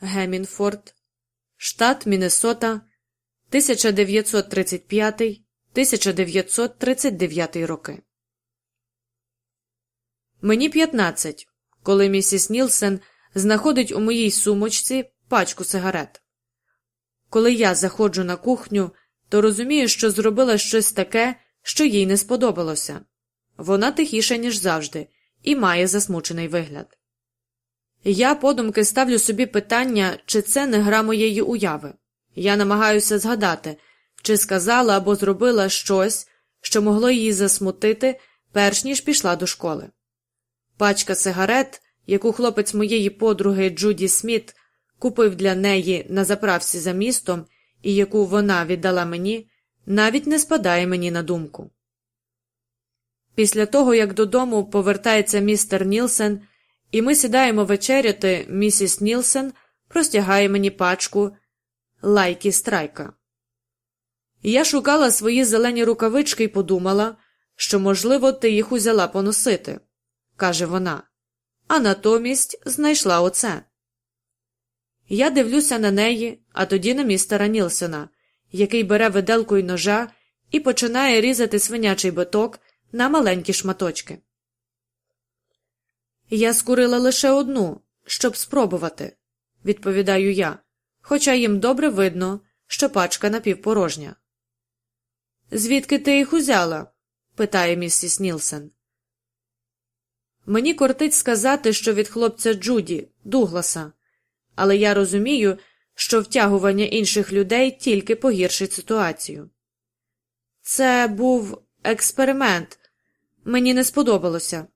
Гемінфорд, штат Міннесота, 1935 1939 роки. Мені 15, коли місіс Нілсен знаходить у моїй сумочці пачку сигарет. Коли я заходжу на кухню, то розумію, що зробила щось таке, що їй не сподобалося. Вона тихіша, ніж завжди, і має засмучений вигляд. Я подумки ставлю собі питання, чи це не гра моєї уяви. Я намагаюся згадати, чи сказала або зробила щось, що могло її засмутити, перш ніж пішла до школи. Пачка сигарет, яку хлопець моєї подруги Джуді Сміт купив для неї на заправці за містом і яку вона віддала мені, навіть не спадає мені на думку. Після того, як додому повертається містер Нілсен, і ми сідаємо вечеряти, місіс Нілсен простягає мені пачку лайки страйка. Я шукала свої зелені рукавички і подумала, що, можливо, ти їх узяла поносити, каже вона, а натомість знайшла оце. Я дивлюся на неї, а тоді на містера Нілсена, який бере виделку й ножа і починає різати свинячий биток на маленькі шматочки. Я скурила лише одну, щоб спробувати, відповідаю я, хоча їм добре видно, що пачка напівпорожня. Звідки ти їх узяла? питає місіс Нілсен. Мені кортить сказати, що від хлопця Джуді, Дугласа, але я розумію, що втягування інших людей тільки погіршить ситуацію. Це був експеримент, мені не сподобалося.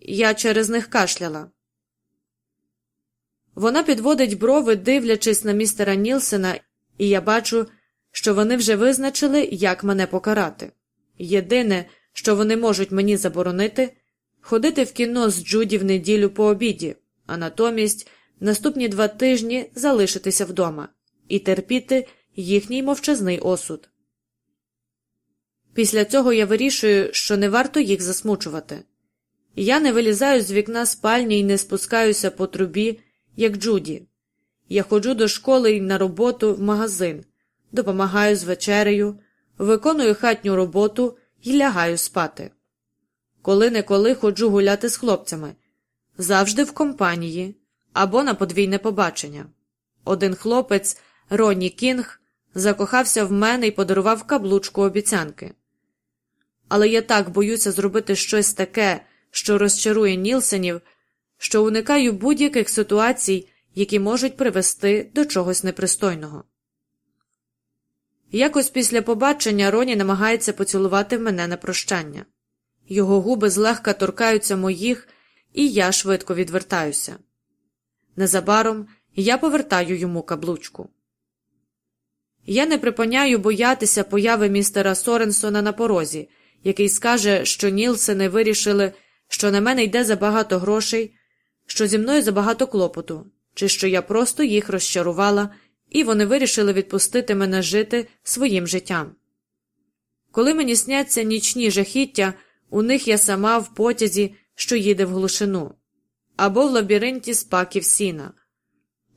Я через них кашляла. Вона підводить брови, дивлячись на містера Нілсена, і я бачу, що вони вже визначили, як мене покарати. Єдине, що вони можуть мені заборонити, ходити в кіно з Джуді в неділю по обіді, а натомість наступні два тижні залишитися вдома і терпіти їхній мовчазний осуд. Після цього я вирішую, що не варто їх засмучувати. Я не вилізаю з вікна спальні і не спускаюся по трубі, як Джуді. Я ходжу до школи і на роботу в магазин, допомагаю з вечерею, виконую хатню роботу і лягаю спати. Коли неколи ходжу гуляти з хлопцями, завжди в компанії або на подвійне побачення. Один хлопець, Ронні Кінг, закохався в мене і подарував каблучку обіцянки. Але я так боюся зробити щось таке, що розчарує Нілсенів, що уникаю будь-яких ситуацій, які можуть привести до чогось непристойного. Якось після побачення Роні намагається поцілувати мене на прощання. Його губи злегка торкаються моїх, і я швидко відвертаюся. Незабаром я повертаю йому каблучку. Я не припиняю боятися появи містера Соренсона на порозі, який скаже, що Нілсени вирішили, що на мене йде забагато грошей, що зі мною забагато клопоту, чи що я просто їх розчарувала, і вони вирішили відпустити мене жити своїм життям. Коли мені сняться нічні жахіття, у них я сама в потязі, що їде в глушину, або в лабіринті спаків сіна,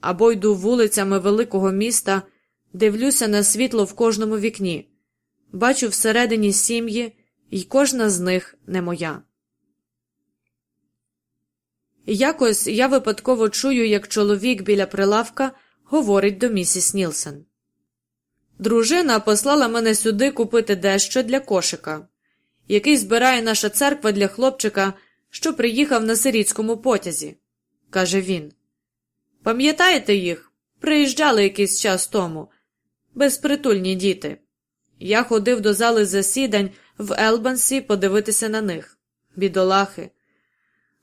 або йду вулицями великого міста, дивлюся на світло в кожному вікні, бачу всередині сім'ї, і кожна з них не моя. Якось я випадково чую, як чоловік біля прилавка говорить до місіс Нілсен. Дружина послала мене сюди купити дещо для кошика, який збирає наша церква для хлопчика, що приїхав на сирітському потязі, каже він. Пам'ятаєте їх? Приїжджали якийсь час тому, безпритульні діти. Я ходив до зали засідань в Елбансі подивитися на них, бідолахи.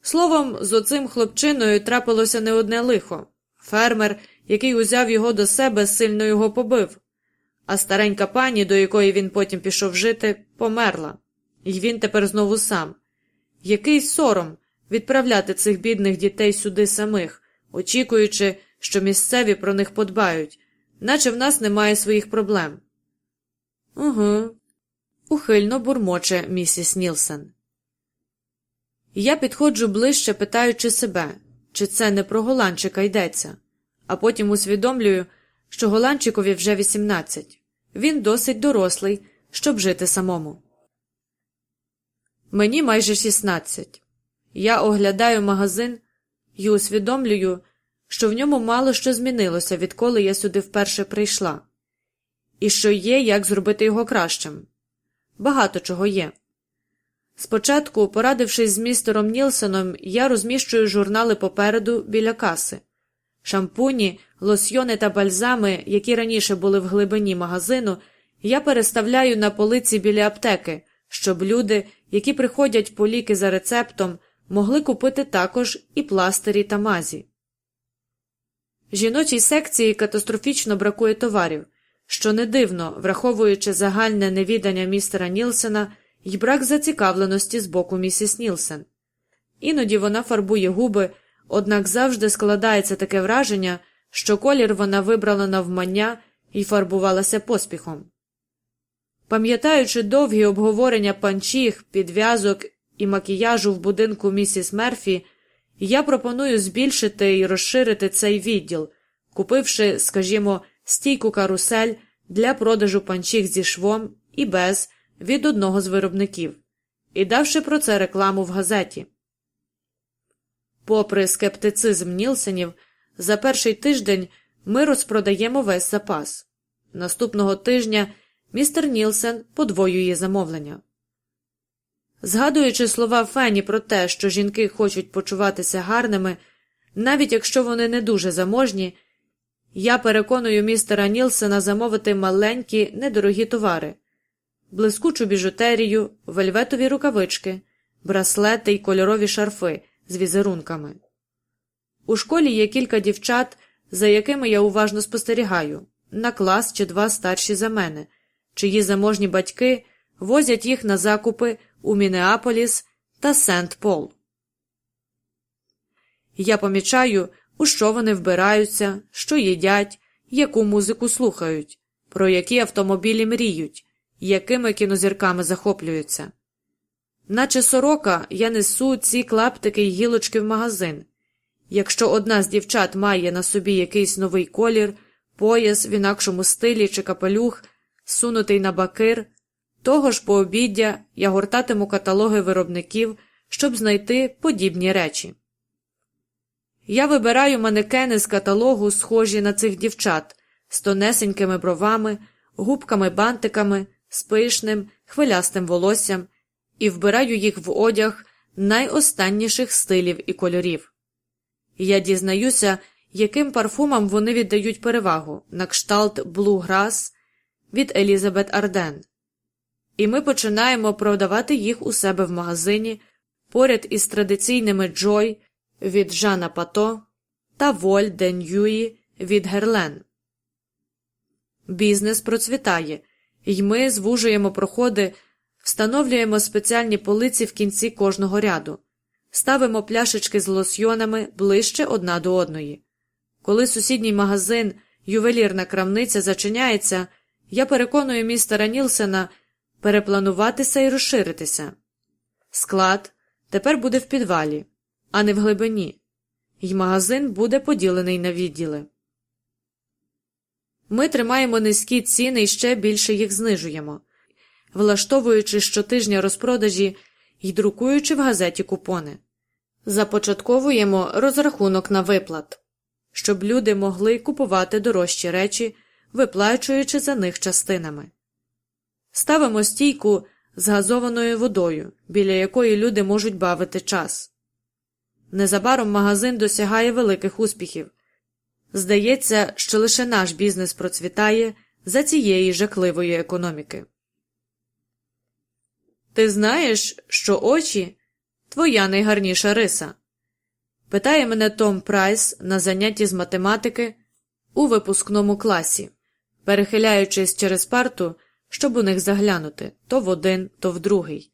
Словом, з оцим хлопчиною трапилося не одне лихо. Фермер, який узяв його до себе, сильно його побив, а старенька пані, до якої він потім пішов жити, померла, І він тепер знову сам. Який сором відправляти цих бідних дітей сюди самих, очікуючи, що місцеві про них подбають, наче в нас немає своїх проблем. Угу, ухильно бурмоче місіс Нілсен. Я підходжу ближче, питаючи себе, чи це не про голландчика йдеться, а потім усвідомлюю, що голландчикові вже 18. Він досить дорослий, щоб жити самому. Мені майже 16. Я оглядаю магазин і усвідомлюю, що в ньому мало що змінилося, відколи я сюди вперше прийшла, і що є, як зробити його кращим. Багато чого є. Спочатку, порадившись з містером Нілсоном, я розміщую журнали попереду біля каси. Шампуні, лосьйони та бальзами, які раніше були в глибині магазину, я переставляю на полиці біля аптеки, щоб люди, які приходять по ліки за рецептом, могли купити також і пластирі та мазі. Жіночій секції катастрофічно бракує товарів, що не дивно, враховуючи загальне невідання містера Нілсена і брак зацікавленості з боку місіс Нілсен. Іноді вона фарбує губи, однак завжди складається таке враження, що колір вона вибрала навмання і фарбувалася поспіхом. Пам'ятаючи довгі обговорення панчіх, підв'язок і макіяжу в будинку місіс Мерфі, я пропоную збільшити і розширити цей відділ, купивши, скажімо, стійку карусель для продажу панчіх зі швом і без від одного з виробників, і давши про це рекламу в газеті. Попри скептицизм Нілсенів, за перший тиждень ми розпродаємо весь запас. Наступного тижня містер Нілсен подвоює замовлення. Згадуючи слова Фені про те, що жінки хочуть почуватися гарними, навіть якщо вони не дуже заможні, я переконую містера Нілсена замовити маленькі недорогі товари, блискучу біжутерію, вельветові рукавички, браслети й кольорові шарфи з візерунками. У школі є кілька дівчат, за якими я уважно спостерігаю, на клас чи два старші за мене, чиї заможні батьки возять їх на закупи у Мінеаполіс та Сент Пол. Я помічаю, у що вони вбираються, що їдять, яку музику слухають, про які автомобілі мріють, якими кінозірками захоплюються. Наче сорока я несу ці клаптики й гілочки в магазин. Якщо одна з дівчат має на собі якийсь новий колір, пояс в інакшому стилі чи капелюх, сунутий на бакир, того ж пообіддя я гортатиму каталоги виробників, щоб знайти подібні речі. Я вибираю манекени з каталогу, схожі на цих дівчат, з тонесенькими бровами, губками-бантиками, з пишним, хвилястим волоссям і вбираю їх в одяг найостанніших стилів і кольорів. Я дізнаюся, яким парфумам вони віддають перевагу на кшталт Blue Grass від Елізабет Арден, і ми починаємо продавати їх у себе в магазині поряд із традиційними Joy від Жана Пату та Vol de Nuit від Герлен. Бізнес процвітає, і ми звужуємо проходи, встановлюємо спеціальні полиці в кінці кожного ряду, ставимо пляшечки з лосьйонами ближче одна до одної. Коли сусідній магазин, ювелірна крамниця зачиняється, я переконую містера Нілсена переплануватися і розширитися. Склад тепер буде в підвалі, а не в глибині, і магазин буде поділений на відділи. Ми тримаємо низькі ціни і ще більше їх знижуємо, влаштовуючи щотижня розпродажі і друкуючи в газеті купони. Започатковуємо розрахунок на виплат, щоб люди могли купувати дорожчі речі, виплачуючи за них частинами. Ставимо стійку з газованою водою, біля якої люди можуть бавити час. Незабаром магазин досягає великих успіхів. Здається, що лише наш бізнес процвітає за цієї жахливої економіки. Ти знаєш, що очі твоя найгарніша риса? питає мене Том Прайс на занятті з математики у випускному класі, перехиляючись через парту, щоб у них заглянути то в один, то в другий.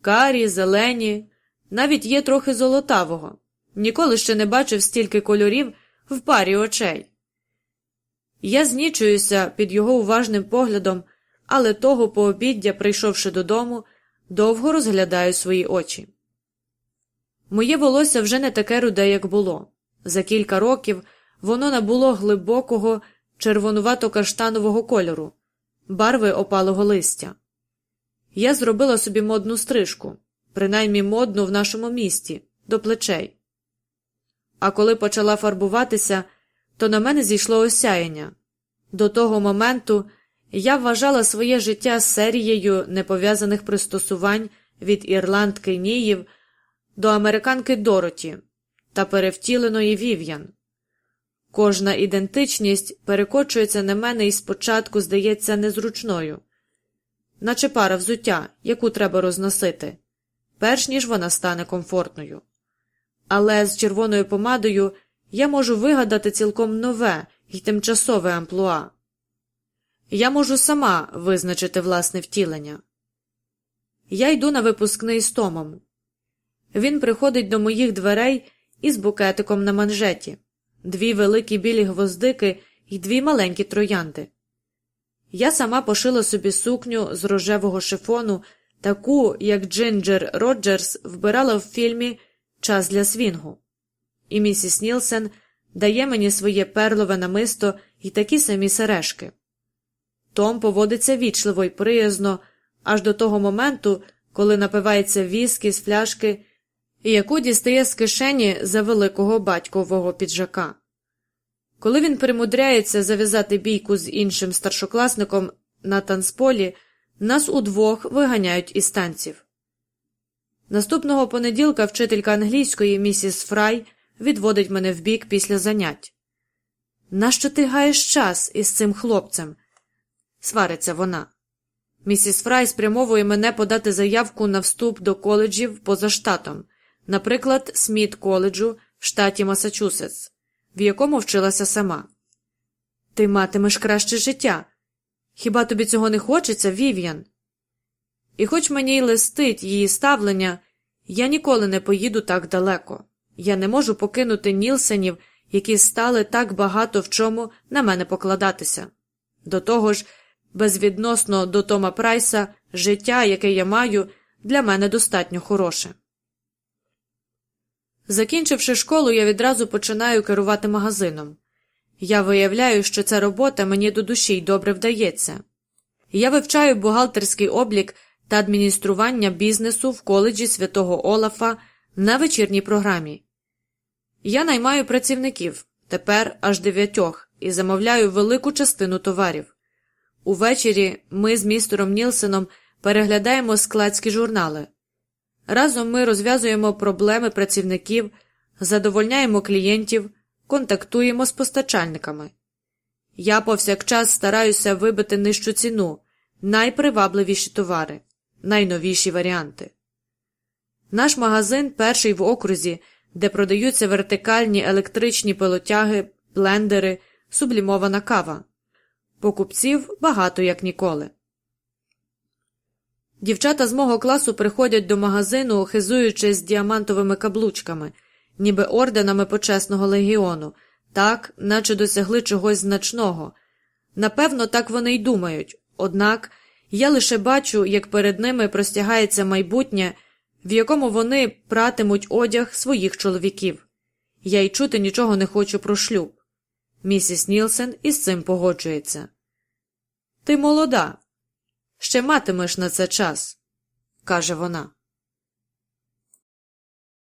Карі, зелені, навіть є трохи золотавого. Ніколи ще не бачив стільки кольорів в парі очей. Я знічуюся під його уважним поглядом, але того пообіддя, прийшовши додому, довго розглядаю свої очі. Моє волосся вже не таке руде, як було. За кілька років воно набуло глибокого червонувато-каштанового кольору, барви опалого листя. Я зробила собі модну стрижку, принаймні модну в нашому місті, до плечей. А коли почала фарбуватися, то на мене зійшло осяяння. До того моменту я вважала своє життя серією непов'язаних пристосувань від ірландки Ніїв до американки Дороті та перевтіленої Вів'ян. Кожна ідентичність перекочується на мене і спочатку здається незручною, наче пара взуття, яку треба розносити, перш ніж вона стане комфортною. Але з червоною помадою я можу вигадати цілком нове і тимчасове амплуа. Я можу сама визначити власне втілення. Я йду на випускний з Томом. Він приходить до моїх дверей із букетиком на манжеті, дві великі білі гвоздики і дві маленькі троянди. Я сама пошила собі сукню з рожевого шифону, таку, як Джинджер Роджерс вбирала в фільмі Час для свінгу. І місіс Нілсен дає мені своє перлове намисто і такі самі сережки. Том поводиться вічливо й приязно аж до того моменту, коли напивається віскі з фляшки, яку дістає з кишені за великого батькового піджака. Коли він примудряється зав'язати бійку з іншим старшокласником на танцполі, нас удвох виганяють із танців. Наступного понеділка вчителька англійської місіс Фрай відводить мене вбік після занять. Нащо ти гаєш час із цим хлопцем? свариться вона. Місіс Фрай спрямовує мене подати заявку на вступ до коледжів поза штатом, наприклад, Сміт коледжу в штаті Масачусетс, в якому вчилася сама. Ти матимеш краще життя. Хіба тобі цього не хочеться, Вів'ян? І хоч мені й листить її ставлення, я ніколи не поїду так далеко. Я не можу покинути Нілсенів, які стали так багато в чому на мене покладатися. До того ж, безвідносно до Тома Прайса, життя, яке я маю, для мене достатньо хороше. Закінчивши школу, я відразу починаю керувати магазином. Я виявляю, що ця робота мені до душі й добре вдається. Я вивчаю бухгалтерський облік та адміністрування бізнесу в коледжі святого Олафа на вечірній програмі. Я наймаю працівників тепер аж дев'ятьох і замовляю велику частину товарів. Увечері ми з містером Нілсеном переглядаємо складські журнали. Разом ми розв'язуємо проблеми працівників, задовольняємо клієнтів, контактуємо з постачальниками. Я повсякчас стараюся вибити нижчу ціну, найпривабливіші товари, найновіші варіанти. Наш магазин перший в окрузі, де продаються вертикальні електричні пилотяги, блендери, сублімована кава. Покупців багато як ніколи. Дівчата з мого класу приходять до магазину, хизуючись діамантовими каблучками, ніби орденами почесного легіону, так, наче досягли чогось значного. Напевно, так вони й думають, однак я лише бачу, як перед ними простягається майбутнє, в якому вони пратимуть одяг своїх чоловіків. Я й чути нічого не хочу про шлюб. Місіс Нілсен із цим погоджується. Ти молода, ще матимеш на це час, каже вона.